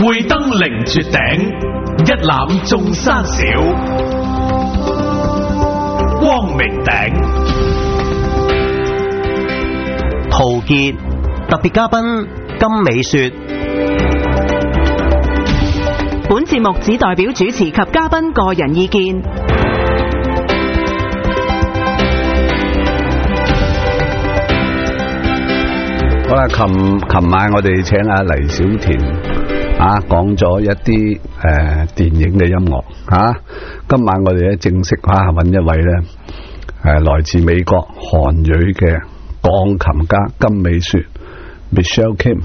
会登凌绝顶，一览众山小。光明顶，陶杰特别嘉宾金美雪。本节目只代表主持及嘉宾个人意见。好啦，琴琴晚我哋请阿黎小田。啊，講咗一啲誒電影嘅音樂嚇。今晚我哋咧正式嚇揾一位咧，誒來自美國韓裔嘅鋼琴家金美雪 Michelle Kim。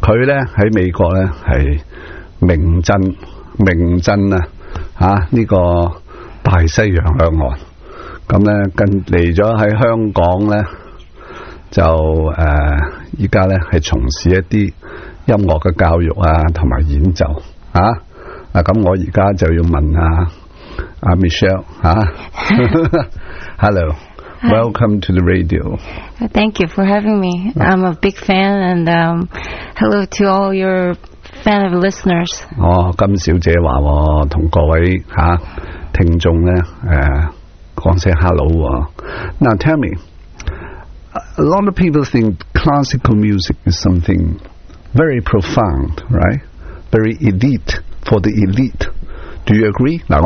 佢咧喺美國咧係明震明震啊！嚇呢個大西洋向岸。咁咧近嚟咗喺香港咧，就誒依家咧係從事一啲。音乐嘅教育啊，同埋演奏啊，嗱咁我而家就要问啊阿 Michelle h e l l o w e l c o m e to the radio，Thank you for having me，I'm a big fan and hello to all your fan of listeners。哦，金小姐话同各位吓听众咧，诶讲声 Hello。Now tell me，A lot of people think classical music is something。very profound, right? Very elite for the elite. Do you agree? That's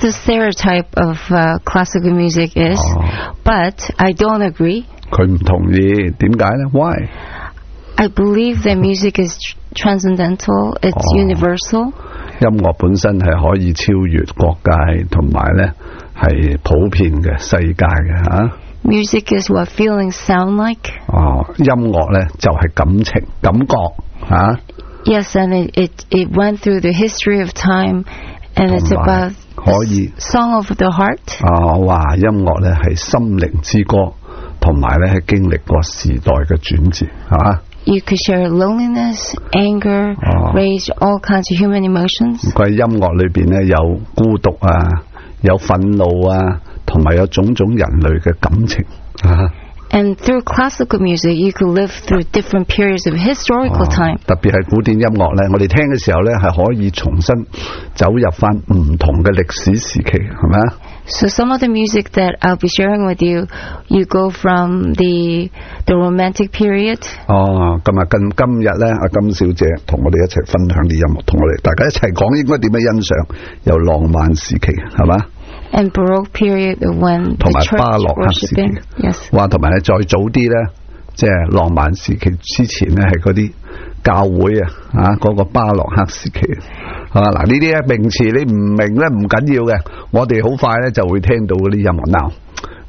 the stereotype of uh, classical music is, oh. but I don't agree. Why? I believe that music is transcendental. It's oh. universal. Music is what feelings sound like. Yes, and it, it it went through the history of time, and it's about song of the heart. 哦，哇！音樂咧係心靈之歌，同埋咧係經歷過時代嘅轉折，係嘛？You could share loneliness, anger, rage, all kinds of human emotions. 個音樂裏边咧有孤獨啊，有憤怒啊，同埋有種種人類嘅感情啊。And through classical music, you could live through different periods of historical time。特別係古典音樂咧，我哋聽嘅時候咧，係可以重新走入翻唔同嘅歷史時期，係咪啊？So some of the music that I'll be sharing with you, you go from the the romantic period。哦，咁啊，今今日咧，阿金小姐同我哋一齊分享啲音樂，同我哋大家一齊講應該點樣欣賞，由浪漫時期係嘛？and when period Baroque 同埋巴洛克時期，話同埋咧再早啲咧，即係浪漫時期之前咧，係嗰啲教會啊，啊嗰個巴洛克時期，係嘛？嗱呢啲咧名詞你唔明咧唔緊要嘅，我哋好快咧就會聽到嗰啲音樂。Now,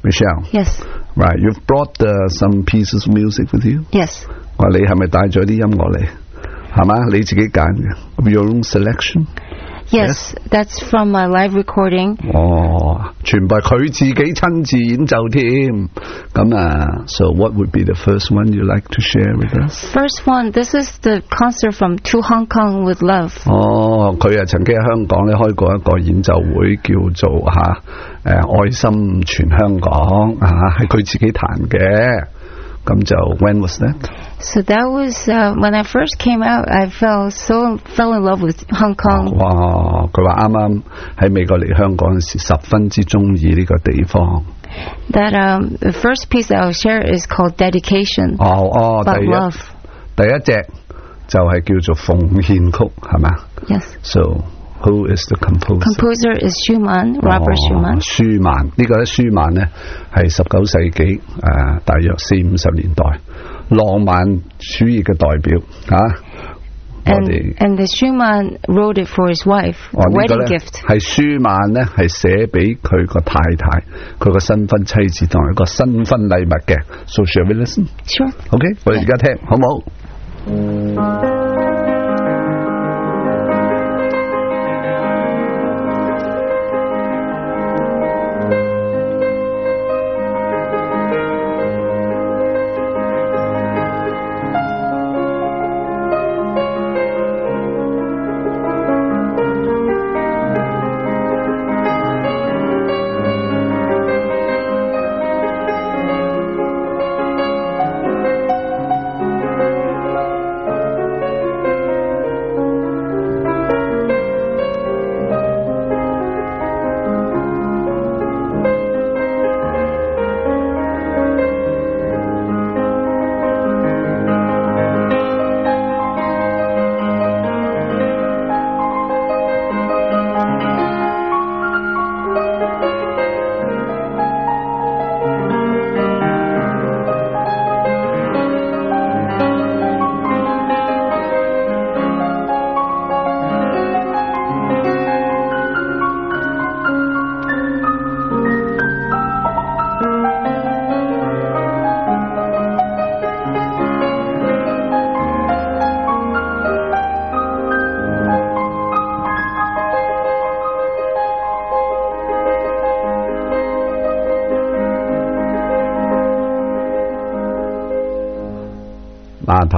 Michelle, yes, right, you've brought some pieces music with you, yes。話你係咪帶咗啲音樂嚟？係嘛？你自己揀嘅，your own selection。Yes, that's from a live recording. Oh, so what would be the first one you like to share with us? First one, this is the concert from To Hong Kong with Love。哦，佢啊曾經喺香港咧開過一個演奏會，叫做嚇誒愛心全香港啊，係佢自己彈嘅。Oh, 咁就 When was that? So that was when I first came out. I fell so fell in love with Hong Kong. 哇，佢话啱啱喺美国嚟香港時，阵时，十分之中意呢个地方。That the first piece I'll share is called Dedication. 哦哦，第一第一只就系叫做奉献曲，系咪 Yes. So. Who the is Composer Composer is Schumann, Robert Schumann。舒曼呢個咧，舒曼咧係十九世紀大約四五十年代浪漫主義嘅代表嚇。And the Schumann wrote it for his wife, wedding gift。係舒曼咧係寫俾佢個太太，佢個新婚妻子同一個新婚禮物嘅。So shall we listen? Sure. Okay，我哋而家聽好冇？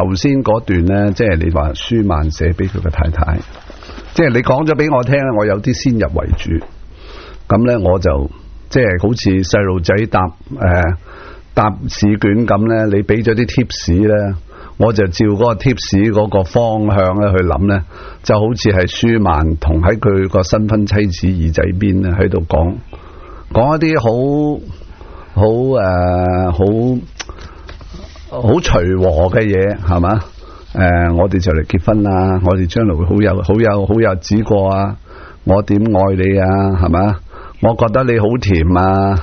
头先嗰段咧，即系你话舒曼写俾佢嘅太太，即系你讲咗俾我听咧，我有啲先入为主，咁咧我就即系好似细路仔答诶答试卷咁咧，你俾咗啲贴士咧，我就照嗰个贴士嗰个方向咧去谂咧，就好似系舒曼同喺佢个新婚妻子耳仔边咧喺度讲讲一啲好好诶好。好随和嘅嘢系嘛？诶，我哋就嚟结婚啦！我哋将来会好有好有好有子过啊！我点爱你啊？系嘛？我觉得你好甜啊！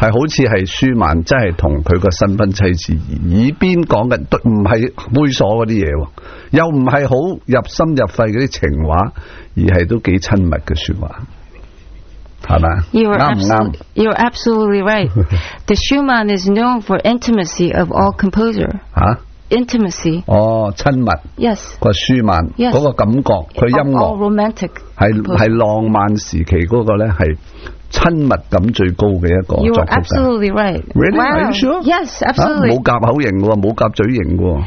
系好似系舒曼，真系同佢个新婚妻子耳边讲嘅，都唔系猥琐嗰啲嘢，又唔系好入心入肺嗰啲情话，而系都几亲密嘅说话。are you're absolutely right. the Schumann is known for intimacy of all composer. intimacy 哦，親密 yes 個舒曼嗰個感覺，佢音樂 romantic 係浪漫時期嗰個咧係親密感最高嘅一個作品。Absolutely right, really? Are you sure? Yes, absolutely. 冇夾口型嘅喎，冇夾嘴型喎。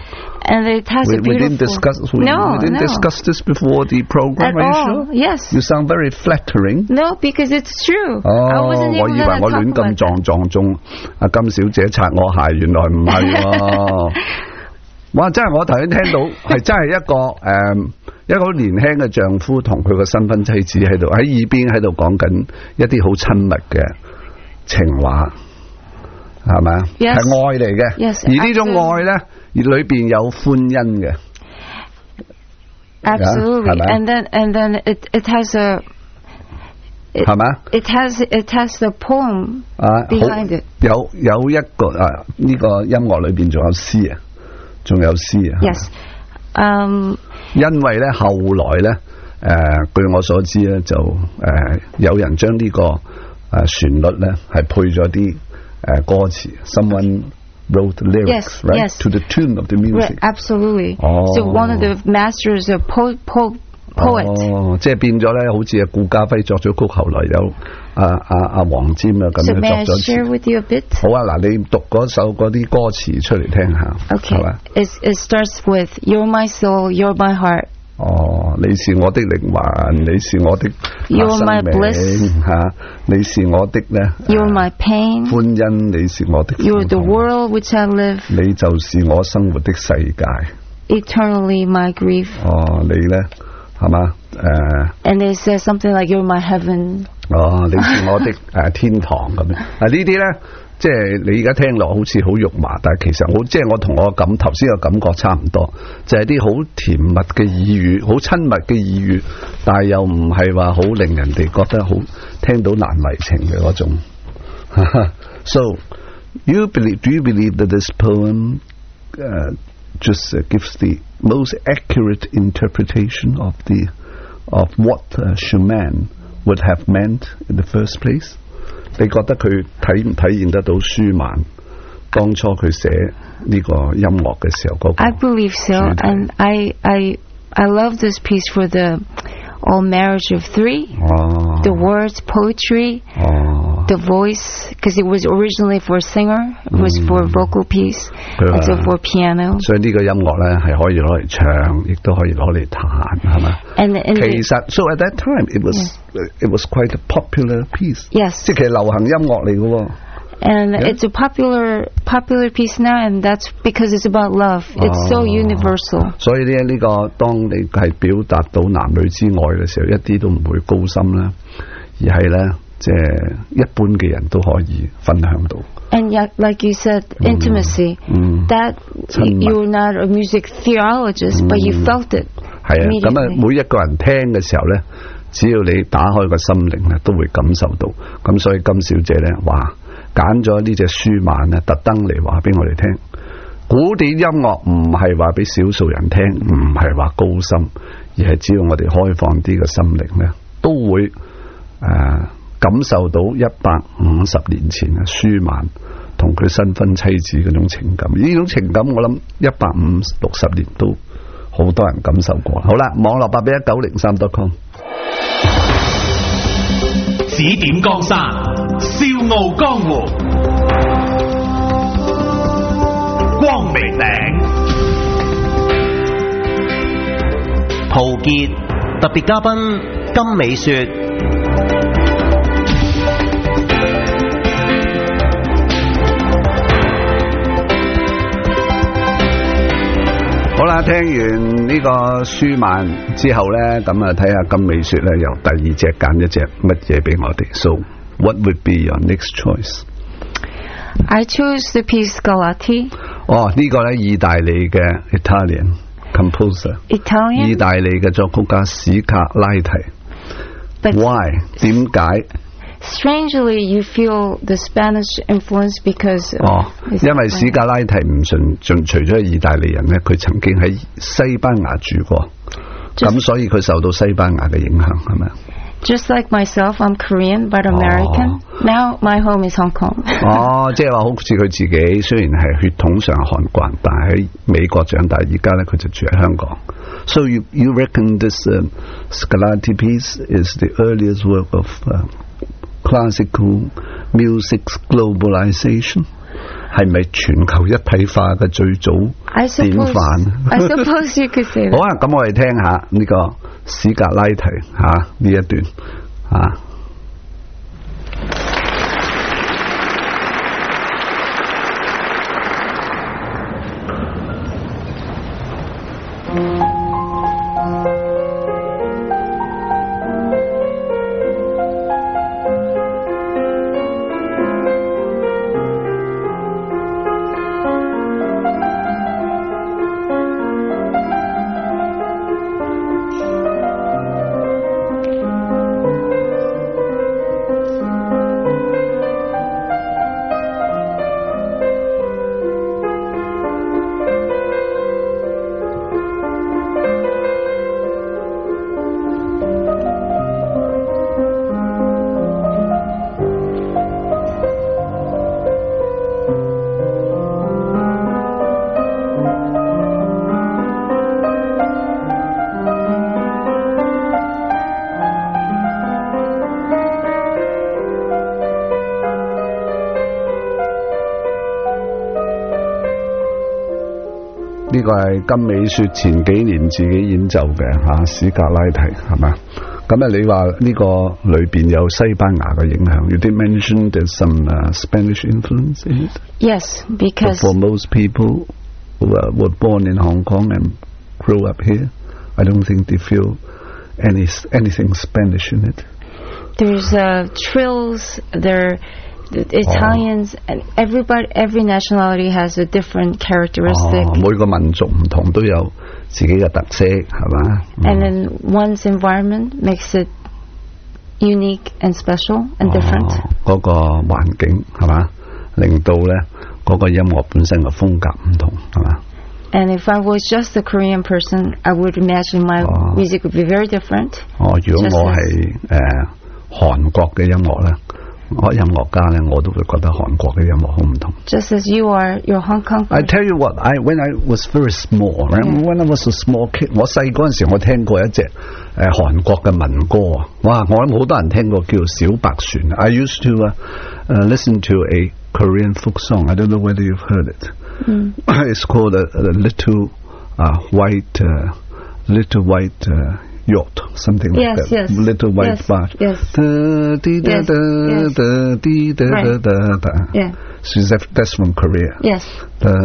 And t h s t been discussed. No, no, d i s c u s s this before the program? a sure Yes. You sound very flattering. No, because it's true. 哦，我以為我亂咁撞撞中阿金小姐擦我鞋，原來唔係喎。哇！真系我头先听到，系真系一个诶，一个年轻嘅丈夫同佢个新婚妻子喺度喺耳边喺度讲紧一啲好亲密嘅情话，系嘛？系爱嚟嘅，而呢种爱咧，里边有欢欣嘅。Absolutely, and then and then it it has a 系嘛？It has it has a poem 啊，有有一个啊，呢个音乐里边仲有诗啊。仲有詩啊！Yes，嗯，因為咧後來咧，誒據我所知咧，就誒有人將呢個誒旋律咧係配咗啲誒歌詞。Someone wrote lyrics right to the tune of the music. Absolutely. So one of the masters of po po. 哦，即系变咗咧，好似阿顾家辉作咗曲，后来有阿阿阿黄沾啊咁样作咗曲。好啊，嗱，你读嗰首嗰啲歌词出嚟听下，o k a y it starts with you're my soul, you're my heart. 哦，你是我的灵魂，你是我的生命。You're my bliss. 吓，你是我的咧。You're my pain. 欢欣，你是我的。You're the world which I live. 你就是我生活的世界。Eternally my grief. 哦，你咧？系嘛诶？And they say something like you're my heaven。哦，你是我的诶 天堂咁样。啊呢啲咧，即系你而家听落好似好肉麻，但系其实我，即系我同我感头先嘅感觉差唔多，就系啲好甜蜜嘅意语，好亲密嘅意语，但系又唔系话好令人哋觉得好听到难为情嘅嗰种。So you believe do believe this poem? Just gives the most accurate interpretation of the of what uh, Schumann would have meant in the first place. I believe so, and I I I love this piece for the all marriage of three. the words poetry. Ah。the voice because it was originally for singer, it was mm. for vocal piece, and so for piano。所以呢個音樂咧係可以攞嚟唱，亦都可以攞嚟彈，係嘛？And, and it So, at that time it was yeah. it was quite a popular piece。Yes，即係流行音樂嚟嘅喎。and yeah. it's a popular popular piece now, and that's because it's about love. It's oh, so universal. 所以咧，呢個當你係表達到男女之愛嘅時候，一啲都唔會高深啦，而係咧。即系一般嘅人都可以分享到。And yet, like you said, intimacy. 嗯。That you're not a music t h e o l o g i s t but you felt it. 系啊，咁啊，每一个人听嘅时候咧，只要你打开个心灵咧，都会感受到。咁所以金小姐咧话拣咗呢只舒曼咧，特登嚟话俾我哋听古典音乐唔系话俾少数人听，唔系话高深，而系只要我哋开放啲嘅心灵咧，都会诶。感受到一百五十年前嘅舒曼同佢新婚妻子嗰种情感，呢种情感我谂一百五六十年都好多人感受过。好啦，网络八比一九零三 dot com，指点江山，笑傲江湖，光明顶，陶杰特别嘉宾金美雪。听完呢个舒曼之后呢，咁啊睇下金美雪呢，由第二只拣一只乜嘢俾我哋？So what w o u l d be your next choice? I choose the piece Galati。哦，呢个呢，意大利嘅 Italian composer，意大利嘅作曲家史卡拉提。Why？点解？Strangely, you feel the Spanish influence because 哦，因为史加拉提唔纯纯粹咗意大利人咧，佢曾经喺西班牙住过，咁所以佢受到西班牙嘅影响系咪？Just like myself, I'm Korean but American. Now my home is Hong Kong. 哦，即系话好似佢自己虽然系血统上韩国但系喺美国长大，而家咧佢就住喺香港。So you you reckon this Scalati piece is the earliest work of? Classical music globalization 系咪全球一体化嘅最早典范？柏好啊，咁我哋听下呢个史格拉提吓呢一段啊。呢個係金美雪前幾年自己演奏嘅嚇、啊、史格拉提係嘛？咁啊，你話呢個裏邊有西班牙嘅影響？You did mention there's some、uh, Spanish influence in it. Yes, because But for most people who uh, were born in Hong Kong and grew up here, I don't think they feel any anything Spanish in it. There's uh, trills there the Italians and everybody every nationality has a different characteristic. And then one's environment makes it unique and special and different. And if I was just a Korean person, I would imagine my music would be very different. 哦，如果我係誒韓國嘅音樂咧。just as you are your Hong Kong. I tell you what, I when I was very small, right? When I was a small I used to uh, uh, listen to a Korean folk song. I don't know whether you've heard it. Mm. It's called a uh, little white little white yacht, something like yes, that. Yes, Little white yes, barge. Yes. Da, dee, yes, right. Yeah. She's that's from Korea. Yes. Da,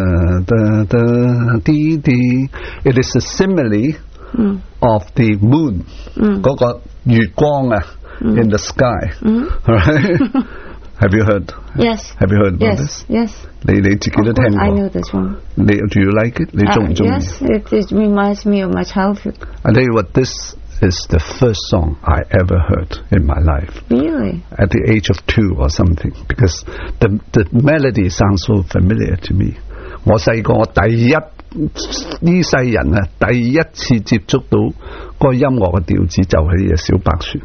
da, da, dee, dee. It is a simile mm. of the moon. Mm. 月光啊, uh, mm. in the sky. Mm. Right? Have you heard? Yes. Have you heard about yes, this? Yes. They they took it I know this one. They, do you like it? They uh, yes, it, it reminds me of my childhood. I tell you what, this is the first song I ever heard in my life. Really? At the age of two or something, because the the melody sounds so familiar to me. 我細個我第一呢世人啊，第一次接觸到嗰個音樂嘅調子就係呢只小白船。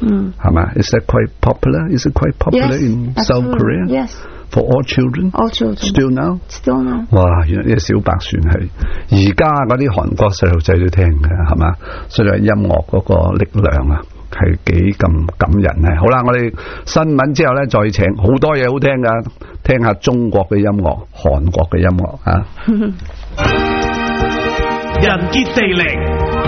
系嘛？Is that quite popular? Is it quite popular in South Korea? Yes, for all children. All children. Still now. Still now. 哇，原來呢小白船系而家嗰啲韩国细路仔都听嘅，系嘛？所以音乐嗰个力量啊，系几咁感人啊。好啦，我哋新闻之后咧，再请好多嘢好听噶，听下中国嘅音乐、韩国嘅音乐啊。人杰地灵。